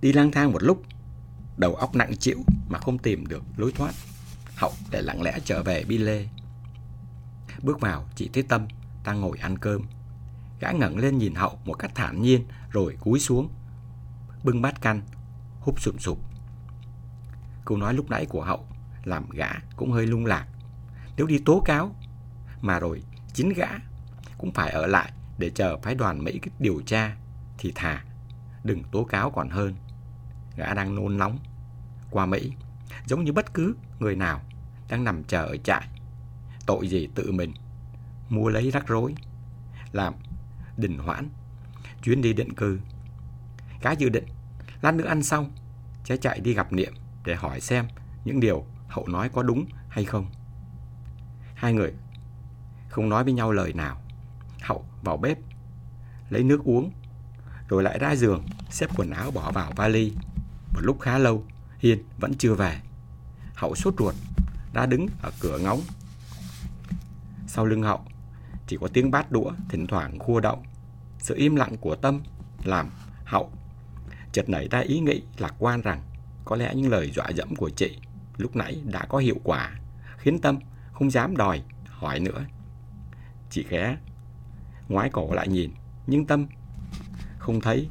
Đi lang thang một lúc, đầu óc nặng chịu mà không tìm được lối thoát. Hậu để lặng lẽ trở về bi lê. Bước vào, chị thấy Tâm đang ngồi ăn cơm. Gã ngẩng lên nhìn Hậu một cách thản nhiên rồi cúi xuống. Bưng bát canh, húp sụp sụp. Câu nói lúc nãy của Hậu làm gã cũng hơi lung lạc. Nếu đi tố cáo, mà rồi chính gã cũng phải ở lại để chờ phái đoàn Mỹ điều tra, thì thà đừng tố cáo còn hơn. Gã đang nôn nóng qua Mỹ, giống như bất cứ người nào đang nằm chờ ở trại. Tội gì tự mình mua lấy rắc rối, làm đình hoãn chuyến đi định cư. Gã dự định lát nữa ăn xong sẽ chạy đi gặp Niệm để hỏi xem những điều Hậu nói có đúng hay không. Hai người không nói với nhau lời nào. Hậu vào bếp, lấy nước uống, rồi lại ra giường, xếp quần áo bỏ vào vali. Một lúc khá lâu, Hiên vẫn chưa về. Hậu sốt ruột, đã đứng ở cửa ngóng. Sau lưng Hậu, chỉ có tiếng bát đũa thỉnh thoảng khua động. Sự im lặng của Tâm làm Hậu chợt nảy ra ý nghĩ lạc quan rằng có lẽ những lời dọa dẫm của chị lúc nãy đã có hiệu quả, khiến Tâm không dám đòi hỏi nữa. Chị khẽ ngoái cổ lại nhìn, nhưng Tâm không thấy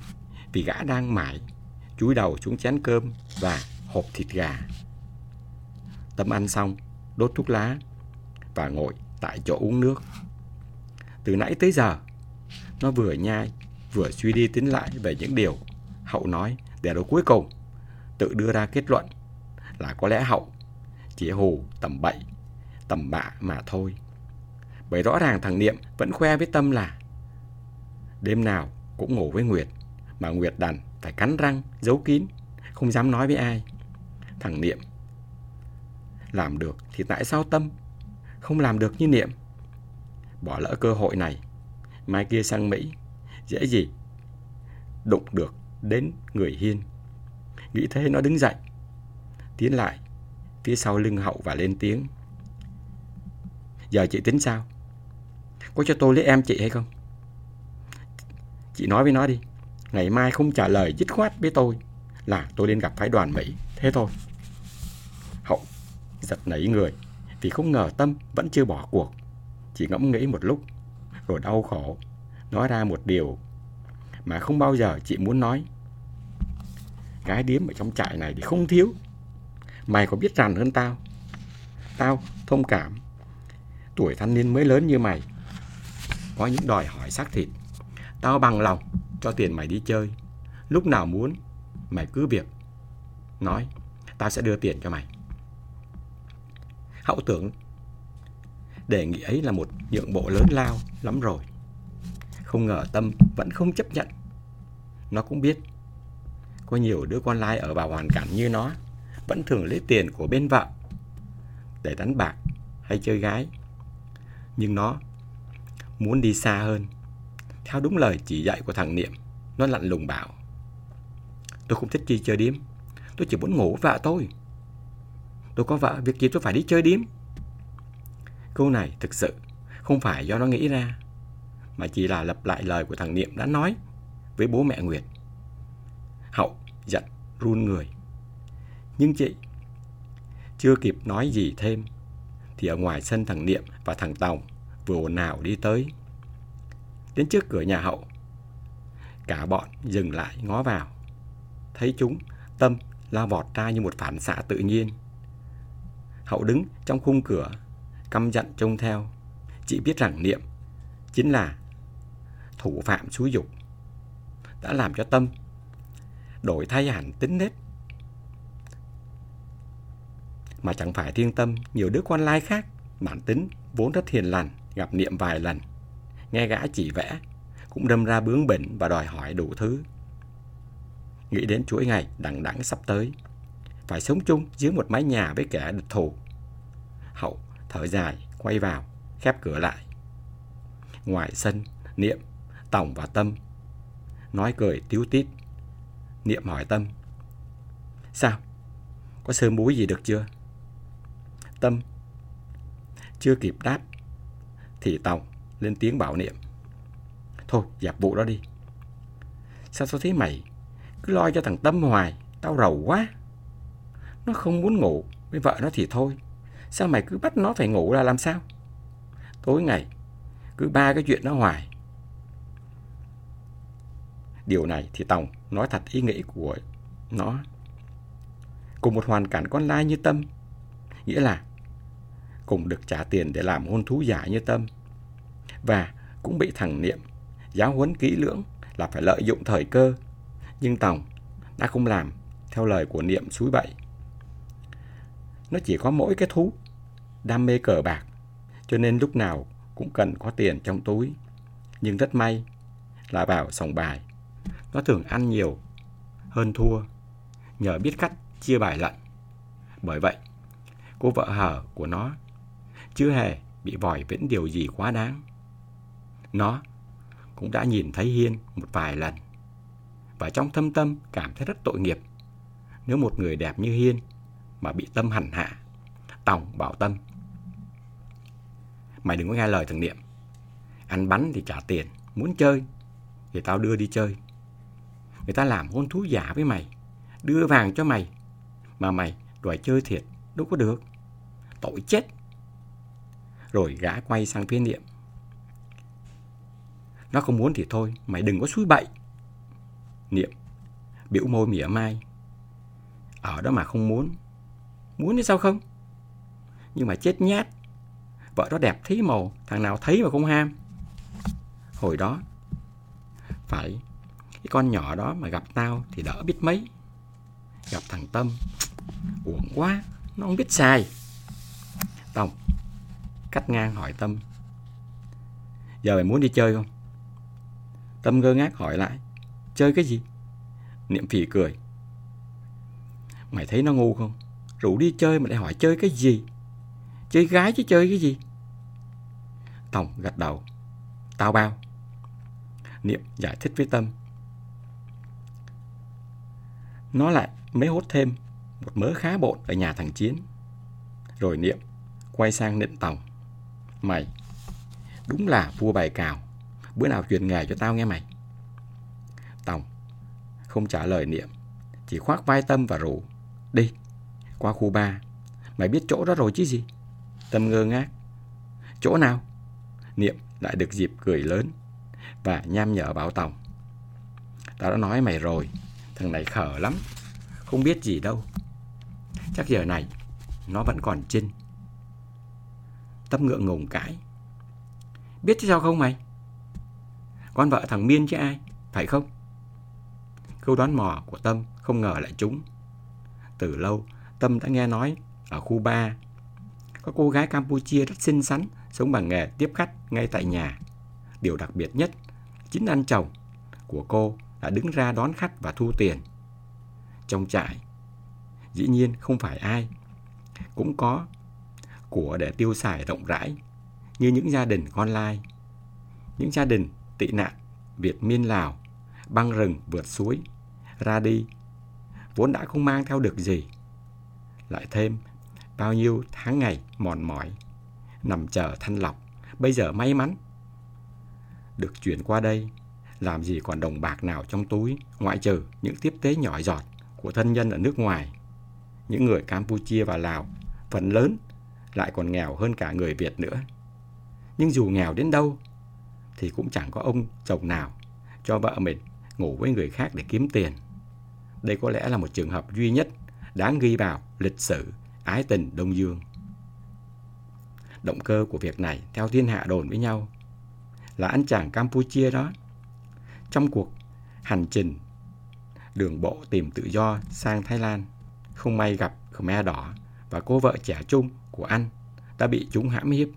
vì gã đang mải chúi đầu xuống chén cơm và hộp thịt gà. Tâm ăn xong, đốt thuốc lá và ngồi tại chỗ uống nước. Từ nãy tới giờ, nó vừa nhai, vừa suy đi tính lại về những điều Hậu nói để rồi cuối cùng tự đưa ra kết luận là có lẽ Hậu chỉ hù tầm bậy, tầm bạ mà thôi. Bởi rõ ràng thằng Niệm vẫn khoe với Tâm là đêm nào cũng ngủ với Nguyệt, mà Nguyệt đành phải cắn răng, giấu kín, không dám nói với ai. Thằng Niệm làm được thì tại sao Tâm không làm được như Niệm? Bỏ lỡ cơ hội này, mai kia sang Mỹ, dễ gì đụng được đến người Hiên. Nghĩ thế nó đứng dậy, tiến lại phía sau lưng hậu và lên tiếng. Giờ chị tính sao? Có cho tôi lấy em chị hay không? Chị nói với nó đi. Ngày mai không trả lời dứt khoát với tôi là tôi lên gặp phái đoàn Mỹ. Thế thôi. Hậu giật nảy người vì không ngờ Tâm vẫn chưa bỏ cuộc. Chỉ ngẫm nghĩ một lúc rồi đau khổ, nói ra một điều mà không bao giờ chị muốn nói. Gái điếm ở trong trại này thì không thiếu. Mày có biết rằng hơn tao. Tao thông cảm. Tuổi thanh niên mới lớn như mày. Có những đòi hỏi xác thịt. Tao bằng lòng cho tiền mày đi chơi. Lúc nào muốn, mày cứ việc. Nói, tao sẽ đưa tiền cho mày. Hậu tưởng đề nghị ấy là một nhượng bộ lớn lao lắm rồi. Không ngờ Tâm vẫn không chấp nhận. Nó cũng biết có nhiều đứa con lai ở vào hoàn cảnh như nó vẫn thường lấy tiền của bên vợ để đánh bạc hay chơi gái. Nhưng nó muốn đi xa hơn. Theo đúng lời chỉ dạy của thằng Niệm, nó lạnh lùng bảo. Tôi không thích đi chơi điếm. Tôi chỉ muốn ngủ vợ tôi. Tôi có vợ, việc gì tôi phải đi chơi điếm. Câu này thực sự không phải do nó nghĩ ra, mà chỉ là lặp lại lời của thằng Niệm đã nói với bố mẹ Nguyệt. Hậu giận run người. Nhưng chị chưa kịp nói gì thêm thì ở ngoài sân thằng Niệm và thằng Tòng vừa ồn ào đi tới. Đến trước cửa nhà Hậu, cả bọn dừng lại ngó vào. Thấy chúng, Tâm lao vọt ra như một phản xạ tự nhiên. Hậu đứng trong khung cửa, căm giận trông theo. Chị biết rằng Niệm chính là thủ phạm xúi dục đã làm cho Tâm đổi thay hẳn tính nết. Mà chẳng phải riêng tâm, nhiều đứa con lai khác, bản tính vốn rất hiền lành, gặp niệm vài lần. Nghe gã chỉ vẽ, cũng đâm ra bướng bỉnh và đòi hỏi đủ thứ. Nghĩ đến chuỗi ngày đằng đẵng sắp tới, phải sống chung dưới một mái nhà với kẻ địch thù. Hậu thở dài, quay vào, khép cửa lại. Ngoài sân, Niệm, Tổng và Tâm nói cười tiếu tít. Niệm hỏi Tâm. Sao? Có sơ múi gì được chưa? Tâm chưa kịp đáp thì Tòng lên tiếng bảo Niệm. Thôi, dẹp vụ đó đi. Sao tôi thấy mày Cứ lo cho thằng Tâm hoài, tao rầu quá. Nó không muốn ngủ với vợ nó thì thôi. Sao mày cứ bắt nó phải ngủ là làm sao? Tối ngày, cứ ba cái chuyện nó hoài. Điều này thì Tòng nói thật ý nghĩ của nó. Cùng một hoàn cảnh con lai như Tâm, nghĩa là cùng được trả tiền để làm hôn thú giả như Tâm. Và cũng bị thằng Niệm giáo huấn kỹ lưỡng là phải lợi dụng thời cơ. Nhưng Tòng đã không làm theo lời của Niệm suối bậy. Nó chỉ có mỗi cái thú, đam mê cờ bạc, cho nên lúc nào cũng cần có tiền trong túi. Nhưng rất may là vào sòng bài, nó thường ăn nhiều hơn thua, nhờ biết cách chia bài lận. Bởi vậy, cô vợ hờ của nó chưa hề bị vòi vĩnh điều gì quá đáng. Nó cũng đã nhìn thấy Hiên một vài lần. Và trong thâm tâm cảm thấy rất tội nghiệp. Nếu một người đẹp như Hiên mà bị tâm hành hạ, Tòng bảo Tâm. Mày đừng có nghe lời thằng Niệm. Ăn bắn thì trả tiền, muốn chơi thì tao đưa đi chơi. Người ta làm hôn thú giả với mày, đưa vàng cho mày, mà mày đòi chơi thiệt, đâu có được. Tội chết. Rồi gã quay sang phía Niệm. Nó không muốn thì thôi, mày đừng có suối bậy. Niệm, biểu môi mỉa mai. Ở đó mà không muốn. Muốn thì sao không? Nhưng mà chết nhát. Vợ đó đẹp thấy màu, thằng nào thấy mà không ham. Hồi đó, phải cái con nhỏ đó mà gặp tao thì đỡ biết mấy. Gặp thằng Tâm, uổng quá, nó không biết xài. Tông, cắt ngang hỏi Tâm. Giờ mày muốn đi chơi không? Tâm ngơ ngác hỏi lại. Chơi cái gì? Niệm phỉ cười. Mày thấy nó ngu không? Rủ đi chơi mà lại hỏi chơi cái gì? Chơi gái chứ chơi cái gì? tòng gật đầu. Tao bao. Niệm giải thích với Tâm. Nó lại mới hốt thêm một mớ khá bộn ở nhà thằng Chiến. Rồi Niệm quay sang nịnh tòng Mày, đúng là vua bài cào. Bữa nào truyền nghề cho tao nghe mày. Tòng không trả lời Niệm, chỉ khoác vai Tâm và rủ. Đi, qua khu ba. Mày biết chỗ đó rồi chứ gì? Tâm ngơ ngác. Chỗ nào? Niệm lại được dịp cười lớn và nham nhở bảo Tòng. Tao đã nói mày rồi, thằng này khở lắm, không biết gì đâu. Chắc giờ này nó vẫn còn chinh. Tâm ngượng ngùng cãi. Biết chứ sao không mày? Con vợ thằng Miên chứ ai, phải không? Câu đoán mò của Tâm không ngờ lại trúng. Từ lâu, Tâm đã nghe nói ở khu 3 có cô gái Campuchia rất xinh xắn sống bằng nghề tiếp khách ngay tại nhà. Điều đặc biệt nhất, chính anh chồng của cô đã đứng ra đón khách và thu tiền. Trong trại, dĩ nhiên không phải ai, cũng có của để tiêu xài rộng rãi như những gia đình con lai. Những gia đình tị nạn Việt Miên Lào, băng rừng vượt suối, ra đi, vốn đã không mang theo được gì. Lại thêm bao nhiêu tháng ngày mòn mỏi, nằm chờ thanh lọc, bây giờ may mắn. Được chuyển qua đây, làm gì còn đồng bạc nào trong túi, ngoại trừ những tiếp tế nhỏ giọt của thân nhân ở nước ngoài. Những người Campuchia và Lào, phần lớn lại còn nghèo hơn cả người Việt nữa. Nhưng dù nghèo đến đâu, thì cũng chẳng có ông chồng nào cho vợ mình ngủ với người khác để kiếm tiền. Đây có lẽ là một trường hợp duy nhất đáng ghi vào lịch sử ái tình Đông Dương. Động cơ của việc này theo thiên hạ đồn với nhau là anh chàng Campuchia đó. Trong cuộc hành trình đường bộ tìm tự do sang Thái Lan, không may gặp Khmer Đỏ và cô vợ trẻ trung của anh đã bị chúng hãm hiếp.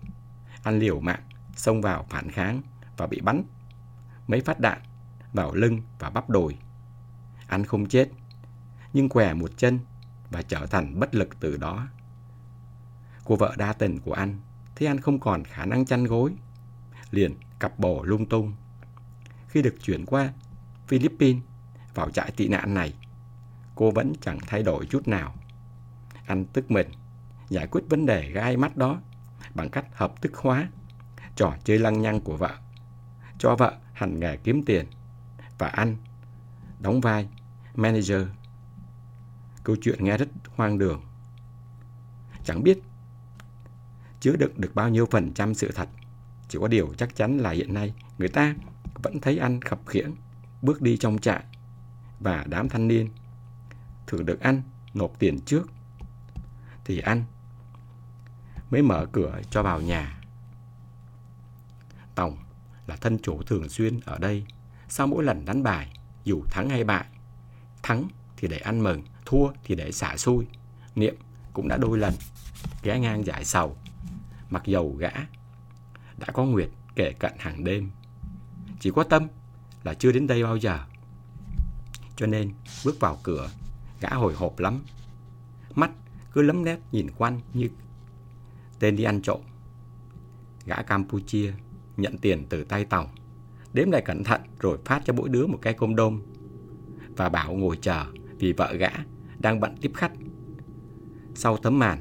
Anh liều mạng xông vào phản kháng và bị bắn mấy phát đạn vào lưng và bắp đùi. Anh không chết, nhưng què một chân và trở thành bất lực từ đó. Cô vợ đa tình của anh thấy anh không còn khả năng chăn gối, liền cặp bồ lung tung. Khi được chuyển qua Philippines vào trại tị nạn này, cô vẫn chẳng thay đổi chút nào. Anh tức mình, giải quyết vấn đề gai mắt đó bằng cách hợp thức hóa trò chơi lăng nhăng của vợ cho vợ hành nghề kiếm tiền và anh đóng vai manager. Câu chuyện nghe rất hoang đường. Chẳng biết chứa đựng được bao nhiêu phần trăm sự thật. Chỉ có điều chắc chắn là hiện nay người ta vẫn thấy anh khập khiễng, bước đi trong trại và đám thanh niên thường được ăn nộp tiền trước thì ăn mới mở cửa cho vào nhà. Tổng là thân chủ thường xuyên ở đây sau mỗi lần đánh bài dù thắng hay bại. Thắng thì để ăn mừng, thua thì để xả xui. Niệm cũng đã đôi lần ghé ngang giải sầu mặc dầu gã đã có Nguyệt kể cận hàng đêm. Chỉ có Tâm là chưa đến đây bao giờ. Cho nên bước vào cửa, gã hồi hộp lắm. Mắt cứ lấm lét nhìn quanh như tên đi ăn trộm. Gã Campuchia nhận tiền từ tay Tòng, đếm lại cẩn thận rồi phát cho mỗi đứa một cái côm đôm và bảo ngồi chờ vì vợ gã đang bận tiếp khách. Sau tấm màn,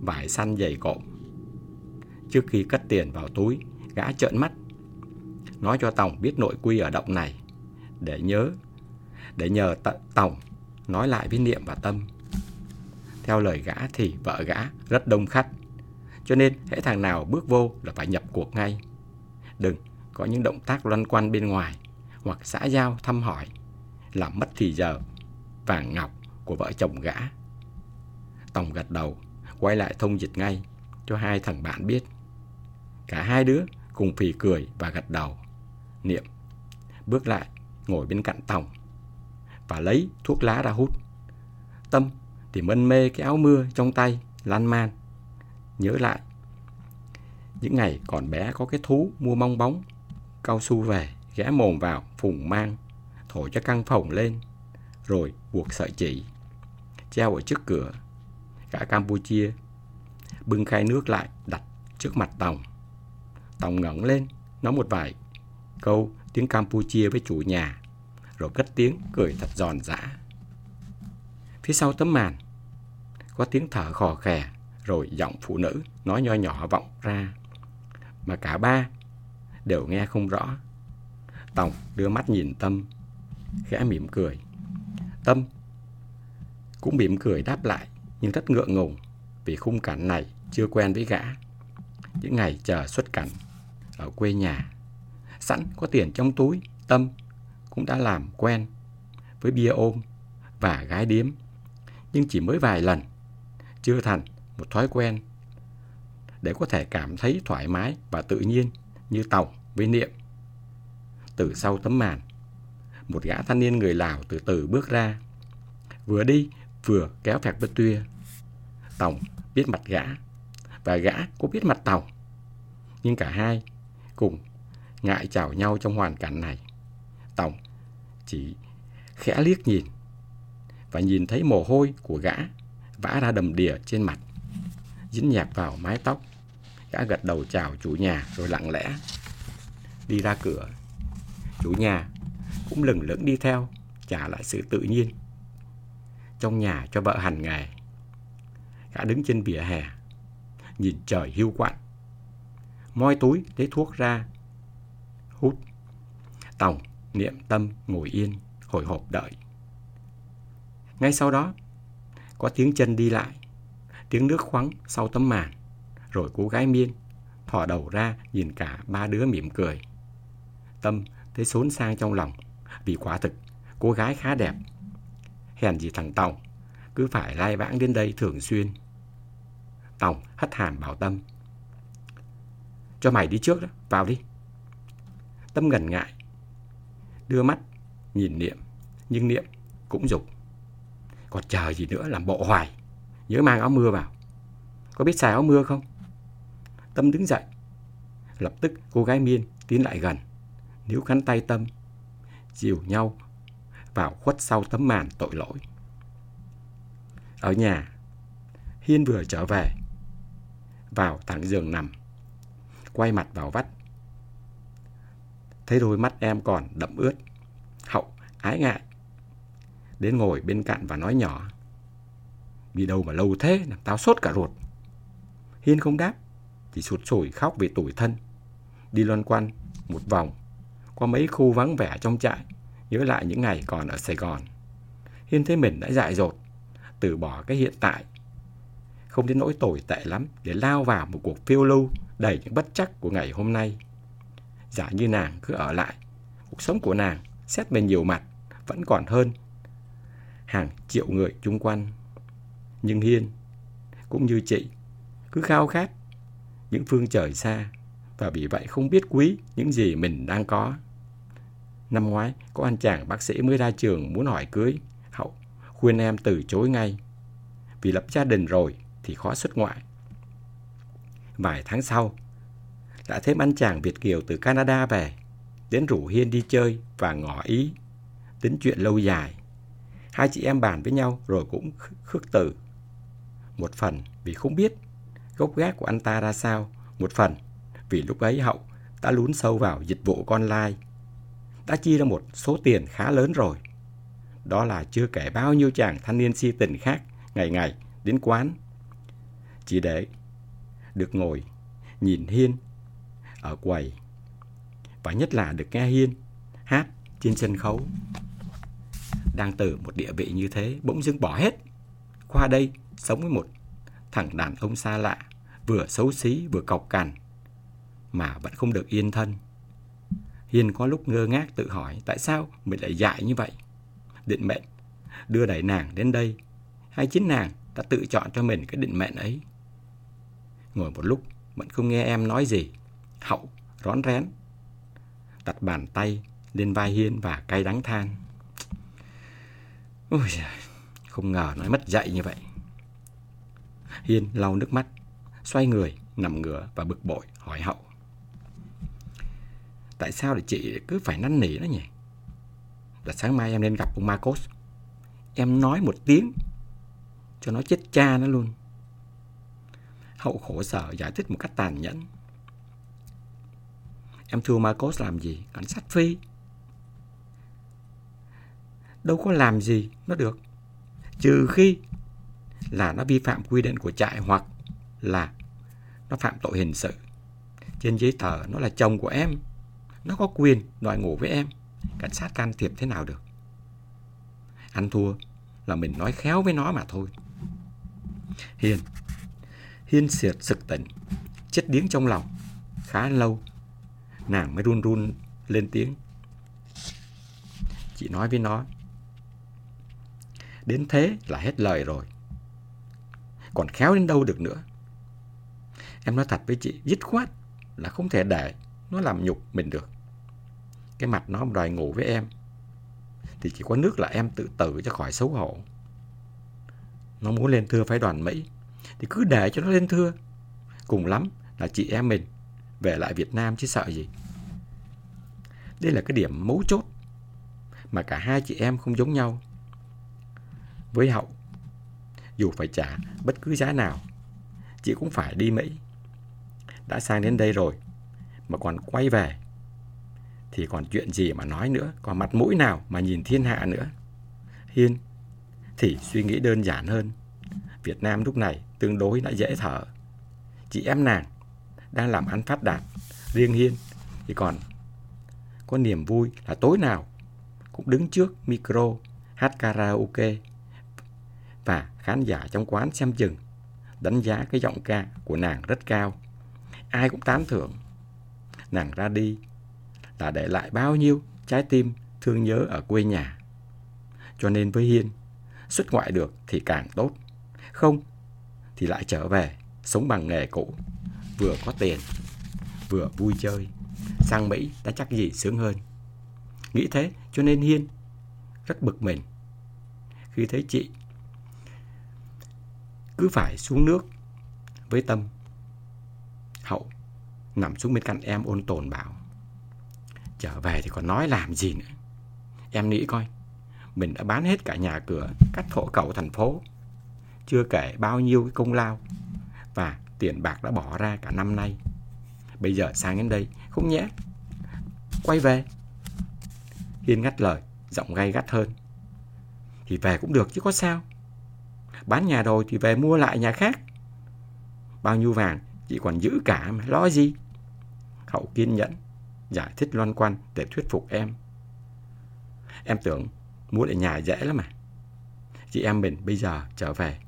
vải săn dày cộm Trước khi cất tiền vào túi, gã trợn mắt. Nói cho Tòng biết nội quy ở động này. Để nhớ, để nhờ Tòng nói lại với Niệm và Tâm. Theo lời gã thì vợ gã rất đông khách. Cho nên hễ thằng nào bước vô là phải nhập cuộc ngay. Đừng có những động tác loanh quanh bên ngoài hoặc xã giao thăm hỏi làm mất thì giờ vàng ngọc của vợ chồng gã. Tòng gật đầu, quay lại thông dịch ngay cho hai thằng bạn biết. Cả hai đứa cùng phì cười và gật đầu. Niệm bước lại ngồi bên cạnh Tòng và lấy thuốc lá ra hút. Tâm thì mân mê cái áo mưa trong tay, lan man. Nhớ lại, những ngày còn bé có cái thú mua mong bóng, cao su về, ghé mồm vào, phùng mang, thổi cho căng phòng lên, rồi buộc sợi chỉ, treo ở trước cửa. Cả Campuchia bưng khay nước lại đặt trước mặt Tòng. Tòng ngẩng lên, nói một vài câu tiếng Campuchia với chủ nhà, rồi cất tiếng cười thật giòn giã. Phía sau tấm màn, có tiếng thở khò khè, rồi giọng phụ nữ nói nho nhỏ vọng ra, mà cả ba đều nghe không rõ. Tòng đưa mắt nhìn Tâm, khẽ mỉm cười. Tâm cũng mỉm cười đáp lại, nhưng rất ngượng ngùng vì khung cảnh này chưa quen với gã. Những ngày chờ xuất cảnh ở quê nhà. Sẵn có tiền trong túi, Tâm cũng đã làm quen với bia ôm và gái điếm. Nhưng chỉ mới vài lần, chưa thành một thói quen để có thể cảm thấy thoải mái và tự nhiên như Tòng với Niệm. Từ sau tấm màn, một gã thanh niên người Lào từ từ bước ra, vừa đi vừa kéo phẹt bất tuya. Tòng biết mặt gã, và gã cũng biết mặt Tòng. Nhưng cả hai cùng ngại chào nhau trong hoàn cảnh này. Tòng chỉ khẽ liếc nhìn và nhìn thấy mồ hôi của gã vã ra đầm đìa trên mặt, dính nhạt vào mái tóc. Gã gật đầu chào chủ nhà rồi lặng lẽ đi ra cửa. Chủ nhà cũng lừng lững đi theo, trả lại sự tự nhiên. Trong nhà cho vợ hành nghề, gã đứng trên vỉa hè, nhìn trời hiu quạnh moi túi lấy thuốc ra hút tòng niệm tâm ngồi yên hồi hộp đợi ngay sau đó có tiếng chân đi lại tiếng nước khoắng sau tấm màn rồi cô gái miên thò đầu ra nhìn cả ba đứa mỉm cười tâm thấy xốn sang trong lòng vì quả thực cô gái khá đẹp hèn gì thằng tòng cứ phải lai vãng đến đây thường xuyên tòng hất hàm bảo tâm cho mày đi trước đó, vào đi. Tâm ngần ngại, đưa mắt, nhìn Niệm, nhưng Niệm cũng dục. Còn chờ gì nữa làm bộ hoài, nhớ mang áo mưa vào. Có biết xài áo mưa không? Tâm đứng dậy, lập tức cô gái miên tiến lại gần, níu khăn tay Tâm, dìu nhau vào khuất sau tấm màn tội lỗi. Ở nhà, Hiên vừa trở về, vào thẳng giường nằm quay mặt vào vắt. Thấy đôi mắt em còn đậm ướt. Hậu ái ngại. Đến ngồi bên cạnh và nói nhỏ. Đi đâu mà lâu thế, làm tao sốt cả ruột. Hiên không đáp, thì sụt sùi khóc về tủi thân. Đi loan quanh một vòng, qua mấy khu vắng vẻ trong trại, nhớ lại những ngày còn ở Sài Gòn. Hiên thấy mình đã dại dột, từ bỏ cái hiện tại. Không đến nỗi tồi tệ lắm để lao vào một cuộc phiêu lưu đầy những bất chắc của ngày hôm nay. Giả như nàng cứ ở lại, cuộc sống của nàng xét về nhiều mặt vẫn còn hơn hàng triệu người chung quanh. Nhưng Hiên, cũng như chị, cứ khao khát những phương trời xa và vì vậy không biết quý những gì mình đang có. Năm ngoái, có anh chàng bác sĩ mới ra trường muốn hỏi cưới. Hậu khuyên em từ chối ngay. Vì lập gia đình rồi thì khó xuất ngoại. Vài tháng sau, đã thêm anh chàng Việt Kiều từ Canada về, đến rủ Hiên đi chơi và ngỏ ý, tính chuyện lâu dài. Hai chị em bàn với nhau rồi cũng khước từ. Một phần vì không biết gốc gác của anh ta ra sao, một phần vì lúc ấy Hậu đã lún sâu vào dịch vụ online, đã chi ra một số tiền khá lớn rồi. Đó là chưa kể bao nhiêu chàng thanh niên si tình khác ngày ngày đến quán. Chỉ để được ngồi, nhìn Hiên ở quầy và nhất là được nghe Hiên hát trên sân khấu. Đang từ một địa vị như thế bỗng dưng bỏ hết. Qua đây sống với một thằng đàn ông xa lạ, vừa xấu xí vừa cọc cằn mà vẫn không được yên thân. Hiên có lúc ngơ ngác tự hỏi tại sao mình lại dại như vậy. Định mệnh đưa đẩy nàng đến đây, hay chính nàng đã tự chọn cho mình cái định mệnh ấy. Ngồi một lúc vẫn không nghe em nói gì, hậu rón rén, đặt bàn tay lên vai Hiên và cay đắng than. Ôi giời, không ngờ nói mất dạy như vậy. Hiên lau nước mắt, xoay người, nằm ngửa và bực bội hỏi hậu. Tại sao để chị cứ phải năn nỉ nó nhỉ? Là sáng mai em nên gặp ông Marcos. Em nói một tiếng cho nó chết cha nó luôn. Hậu khổ sở giải thích một cách tàn nhẫn. Em thưa Marcos làm gì? Cảnh sát phi. Đâu có làm gì nó được. Trừ khi là nó vi phạm quy định của trại hoặc là nó phạm tội hình sự. Trên giấy tờ nó là chồng của em. Nó có quyền đòi ngủ với em. Cảnh sát can thiệp thế nào được? Ăn thua là mình nói khéo với nó mà thôi. Hiền. Hiên siệt sực tỉnh. Chết điếng trong lòng. Khá lâu. Nàng mới run run lên tiếng. Chị nói với nó. Đến thế là hết lời rồi. Còn khéo đến đâu được nữa. Em nói thật với chị, dứt khoát là không thể để nó làm nhục mình được. Cái mặt nó đòi ngủ với em thì chỉ có nước là em tự tử cho khỏi xấu hổ. Nó muốn lên thưa phái đoàn Mỹ thì cứ để cho nó lên thưa. Cùng lắm là chị em mình về lại Việt Nam chứ sợ gì. Đây là cái điểm mấu chốt mà cả hai chị em không giống nhau. Với Hậu, dù phải trả bất cứ giá nào, chị cũng phải đi Mỹ. Đã sang đến đây rồi, mà còn quay về, thì còn chuyện gì mà nói nữa, còn mặt mũi nào mà nhìn thiên hạ nữa. Hiên thì suy nghĩ đơn giản hơn. Việt Nam lúc này tương đối đã dễ thở. Chị em nàng đang làm ăn phát đạt, riêng Hiên thì còn có niềm vui là tối nào cũng đứng trước micro hát karaoke và khán giả trong quán xem chừng đánh giá cái giọng ca của nàng rất cao. Ai cũng tán thưởng. Nàng ra đi là để lại bao nhiêu trái tim thương nhớ ở quê nhà. Cho nên với Hiên, xuất ngoại được thì càng tốt. Không thì lại trở về, sống bằng nghề cũ. Vừa có tiền, vừa vui chơi. Sang Mỹ đã chắc gì sướng hơn. Nghĩ thế cho nên Hiên rất bực mình. Khi thấy chị cứ phải xuống nước với Tâm. Hậu nằm xuống bên cạnh em ôn tồn bảo. Trở về thì còn nói làm gì nữa. Em nghĩ coi, mình đã bán hết cả nhà cửa, cắt thổ cầu thành phố. Chưa kể bao nhiêu cái công lao và tiền bạc đã bỏ ra cả năm nay. Bây giờ sang đến đây, không nhẽ quay về. Hiên ngắt lời, giọng gay gắt hơn. Thì về cũng được chứ có sao. Bán nhà rồi thì về mua lại nhà khác. Bao nhiêu vàng chị còn giữ cả mà lo gì. Hậu kiên nhẫn, giải thích loan quanh để thuyết phục em. Em tưởng mua lại nhà dễ lắm mà. chị em mình bây giờ trở về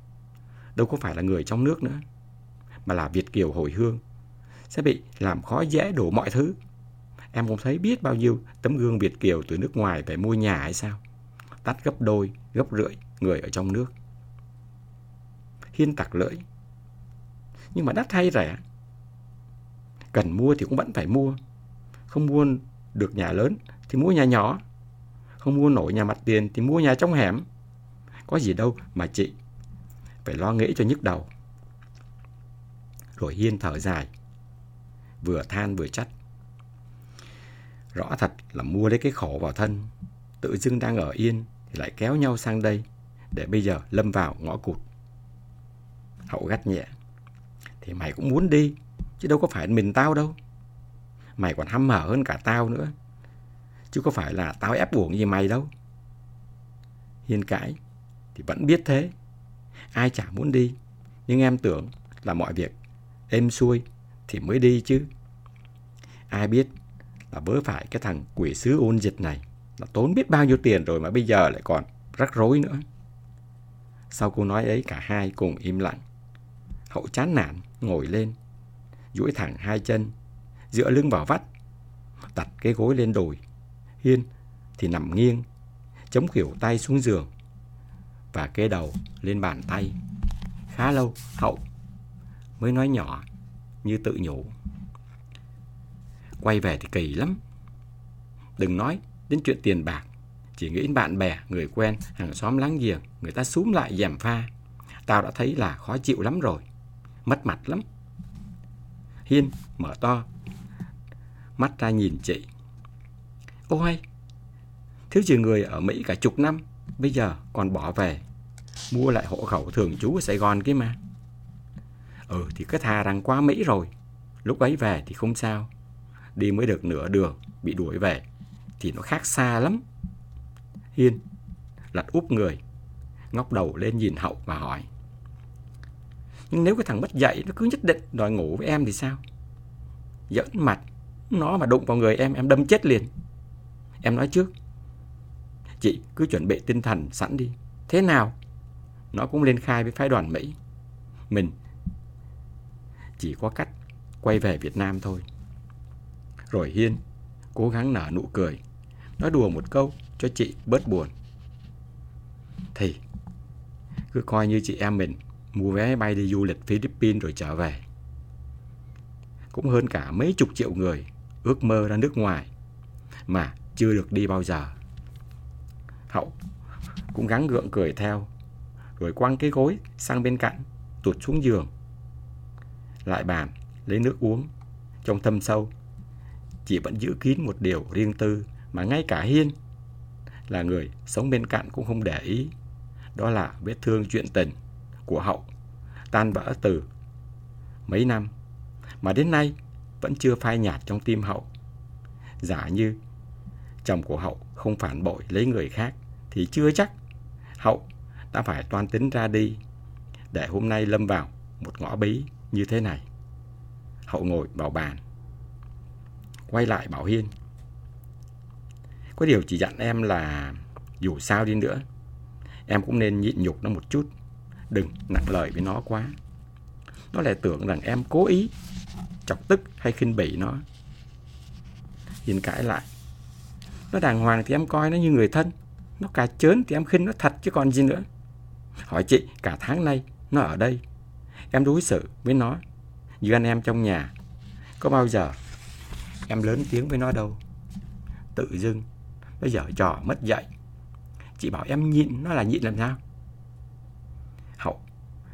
đâu có phải là người trong nước nữa, mà là Việt Kiều hồi hương, sẽ bị làm khó dễ đủ mọi thứ. Em cũng thấy biết bao nhiêu tấm gương Việt Kiều từ nước ngoài về mua nhà hay sao? Tắt gấp đôi, gấp rưỡi người ở trong nước. Hiên tặc lưỡi. Nhưng mà đắt hay rẻ? Cần mua thì cũng vẫn phải mua. Không mua được nhà lớn thì mua nhà nhỏ. Không mua nổi nhà mặt tiền thì mua nhà trong hẻm. Có gì đâu mà chị phải lo nghĩ cho nhức đầu. Rồi Hiên thở dài, vừa than vừa trách. Rõ thật là mua lấy cái khổ vào thân, tự dưng đang ở yên thì lại kéo nhau sang đây để bây giờ lâm vào ngõ cụt. Hậu gắt nhẹ. Thì mày cũng muốn đi, chứ đâu có phải mình tao đâu. Mày còn hăm hở hơn cả tao nữa. Chứ có phải là tao ép buộc gì mày đâu. Hiên cãi thì vẫn biết thế. Ai chả muốn đi, nhưng em tưởng là mọi việc êm xuôi thì mới đi chứ. Ai biết là bớ phải cái thằng quỷ sứ ôn dịch này là tốn biết bao nhiêu tiền rồi mà bây giờ lại còn rắc rối nữa. Sau câu nói ấy cả hai cùng im lặng. Hậu chán nản ngồi lên, duỗi thẳng hai chân, dựa lưng vào vắt, đặt cái gối lên đùi. Hiên thì nằm nghiêng, chống kiểu tay xuống giường và kê đầu lên bàn tay. Khá lâu, Hậu mới nói nhỏ như tự nhủ. Quay về thì kỳ lắm. Đừng nói đến chuyện tiền bạc, chỉ nghĩ đến bạn bè, người quen, hàng xóm láng giềng, người ta xúm lại dèm pha. Tao đã thấy là khó chịu lắm rồi, mất mặt lắm. Hiên mở to, mắt ra nhìn chị. Ôi, thiếu gì người ở Mỹ cả chục năm, bây giờ còn bỏ về mua lại hộ khẩu thường trú ở Sài Gòn kia mà. Ừ thì cứ thà rằng qua Mỹ rồi, lúc ấy về thì không sao. Đi mới được nửa đường, bị đuổi về, thì nó khác xa lắm. Hiên lật úp người, ngóc đầu lên nhìn Hậu và hỏi. Nhưng nếu cái thằng mất dạy nó cứ nhất định đòi ngủ với em thì sao? Giỡn mặt, nó mà đụng vào người em, em đâm chết liền. Em nói trước, chị cứ chuẩn bị tinh thần sẵn đi. Thế nào nó cũng lên khai với phái đoàn Mỹ. Mình chỉ có cách quay về Việt Nam thôi. Rồi Hiên cố gắng nở nụ cười, nói đùa một câu cho chị bớt buồn. Thì cứ coi như chị em mình mua vé bay đi du lịch Philippines rồi trở về. Cũng hơn cả mấy chục triệu người ước mơ ra nước ngoài mà chưa được đi bao giờ. Hậu cũng gắng gượng cười theo rồi quăng cái gối sang bên cạnh, tụt xuống giường. Lại bàn, lấy nước uống. Trong thâm sâu, chị vẫn giữ kín một điều riêng tư mà ngay cả Hiên là người sống bên cạnh cũng không để ý. Đó là vết thương chuyện tình của Hậu tan vỡ từ mấy năm mà đến nay vẫn chưa phai nhạt trong tim Hậu. Giả như chồng của Hậu không phản bội lấy người khác thì chưa chắc Hậu đã phải toan tính ra đi để hôm nay lâm vào một ngõ bí như thế này. Hậu ngồi vào bàn. Quay lại Bảo Hiên. Có điều chỉ dặn em là dù sao đi nữa, em cũng nên nhịn nhục nó một chút. Đừng nặng lời với nó quá. Nó lại tưởng rằng em cố ý chọc tức hay khinh bỉ nó. Hiền cãi lại. Nó đàng hoàng thì em coi nó như người thân. Nó cà chớn thì em khinh nó thật chứ còn gì nữa. Hỏi chị, cả tháng nay nó ở đây. Em đối xử với nó như anh em trong nhà. Có bao giờ em lớn tiếng với nó đâu. Tự dưng nó dở trò mất dạy. Chị bảo em nhịn nó là nhịn làm sao?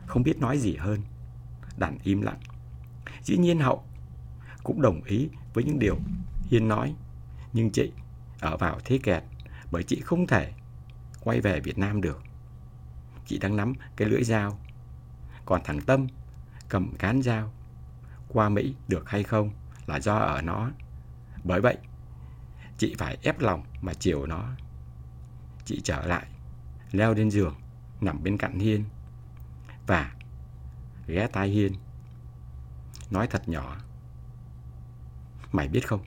Không biết nói gì hơn. Đành im lặng. Dĩ nhiên Hậu cũng đồng ý với những điều Hiên nói. Nhưng chị ở vào thế kẹt bởi chị không thể quay về Việt Nam được chị đang nắm cái lưỡi dao. Còn thằng Tâm cầm cán dao. Qua Mỹ được hay không là do ở nó. Bởi vậy, chị phải ép lòng mà chiều nó. Chị trở lại, leo lên giường, nằm bên cạnh Hiên. Và ghé tai Hiên. Nói thật nhỏ. Mày biết không?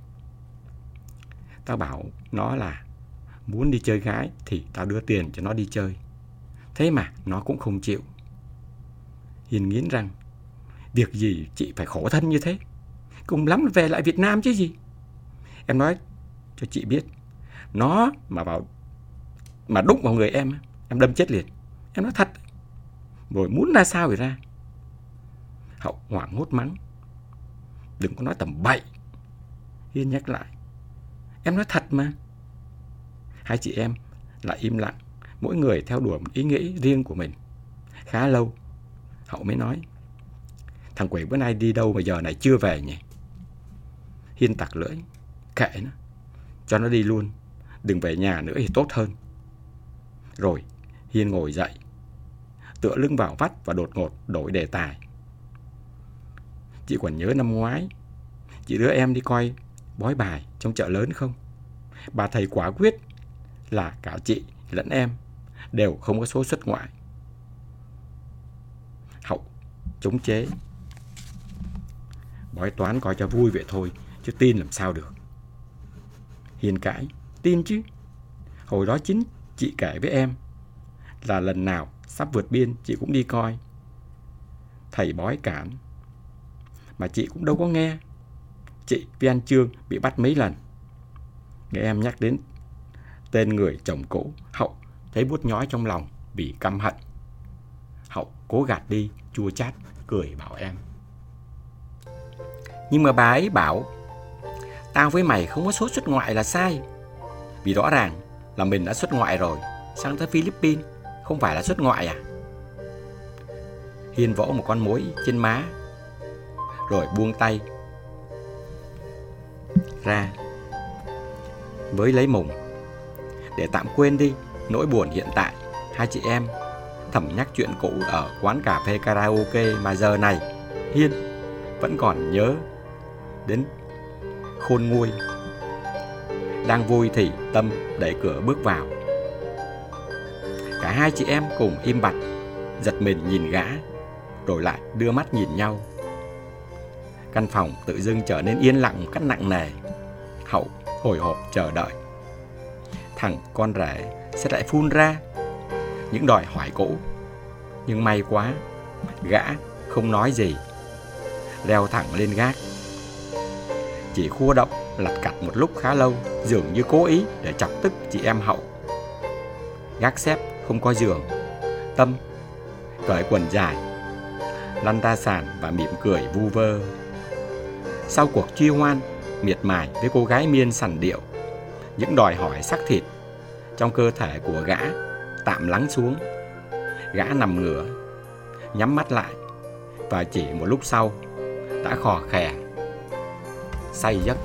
Tao bảo nó là muốn đi chơi gái thì tao đưa tiền cho nó đi chơi. Thế mà nó cũng không chịu. Hiền nghiến răng. Việc gì chị phải khổ thân như thế? Cùng lắm về lại Việt Nam chứ gì? Em nói cho chị biết. Nó mà vào mà đụng vào người em, em đâm chết liền. Em nói thật. Rồi muốn ra sao thì ra. Hậu hoảng hốt mắng. Đừng có nói tầm bậy. Hiên nhắc lại. Em nói thật mà. Hai chị em lại im lặng. Mỗi người theo đuổi một ý nghĩ riêng của mình. Khá lâu. Hậu mới nói. Thằng quỷ bữa nay đi đâu mà giờ này chưa về nhỉ? Hiên tặc lưỡi. Kệ nó. Cho nó đi luôn. Đừng về nhà nữa thì tốt hơn. Rồi Hiên ngồi dậy. Tựa lưng vào vắt và đột ngột đổi đề tài. Chị còn nhớ năm ngoái Chị đưa em đi coi bói bài trong chợ lớn không? Bà thầy quả quyết là cả chị lẫn em đều không có số xuất ngoại. Hậu chống chế. Bói toán coi cho vui vậy thôi, chứ tin làm sao được. Hiền cãi, tin chứ. Hồi đó chính chị kể với em là lần nào sắp vượt biên chị cũng đi coi. Thầy bói cản mà chị cũng đâu có nghe. Chị với anh Trương bị bắt mấy lần. Nghe em nhắc đến tên người chồng cũ, Hậu thấy bút nhói trong lòng vì căm hận. Hậu cố gạt đi, chua chát, cười bảo em. Nhưng mà bà ấy bảo, tao với mày không có số xuất ngoại là sai. Vì rõ ràng là mình đã xuất ngoại rồi, sang tới Philippines, không phải là xuất ngoại à? Hiên vỗ một con mối trên má, rồi buông tay ra. Với lấy mùng để tạm quên đi nỗi buồn hiện tại, hai chị em thầm nhắc chuyện cũ ở quán cà phê karaoke mà giờ này, hiên vẫn còn nhớ đến khôn nguôi. Đang vui thì tâm đẩy cửa bước vào cả hai chị em cùng im bặt giật mình nhìn gã rồi lại đưa mắt nhìn nhau Căn phòng tự dưng trở nên yên lặng một cách nặng nề. Hậu hồi hộp chờ đợi. Thằng con rể sẽ lại phun ra những đòi hỏi cũ. Nhưng may quá, gã không nói gì. Leo thẳng lên gác. Chỉ khua động lặt cặt một lúc khá lâu, dường như cố ý để chọc tức chị em Hậu. Gác xếp không có giường. Tâm cởi quần dài, lăn ra sàn và mỉm cười vu vơ. Sau cuộc truy hoan miệt mài với cô gái miên sẵn điệu những đòi hỏi sắc thịt trong cơ thể của gã tạm lắng xuống. Gã nằm ngửa nhắm mắt lại và chỉ một lúc sau đã khò khè say giấc.